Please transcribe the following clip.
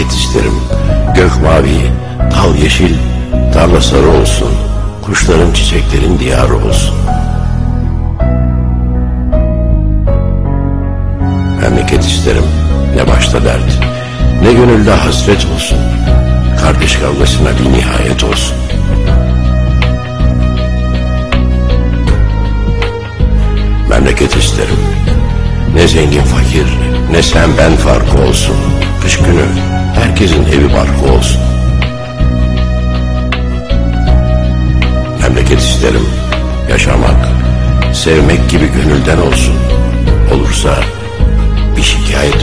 Memleket isterim. Gök mavi, dal yeşil, tarla sarı olsun. Kuşların çiçeklerin diyarı olsun. Memleket isterim. Ne başta dert, ne gönülde hasret olsun. Kardeş kavgasına bir nihayet olsun. Memleket isterim. Ne zengin fakir, ne sen ben farkı olsun. Herkesin evi barkı olsun. Memleket isterim. Yaşamak, sevmek gibi gönülden olsun. Olursa bir şikayet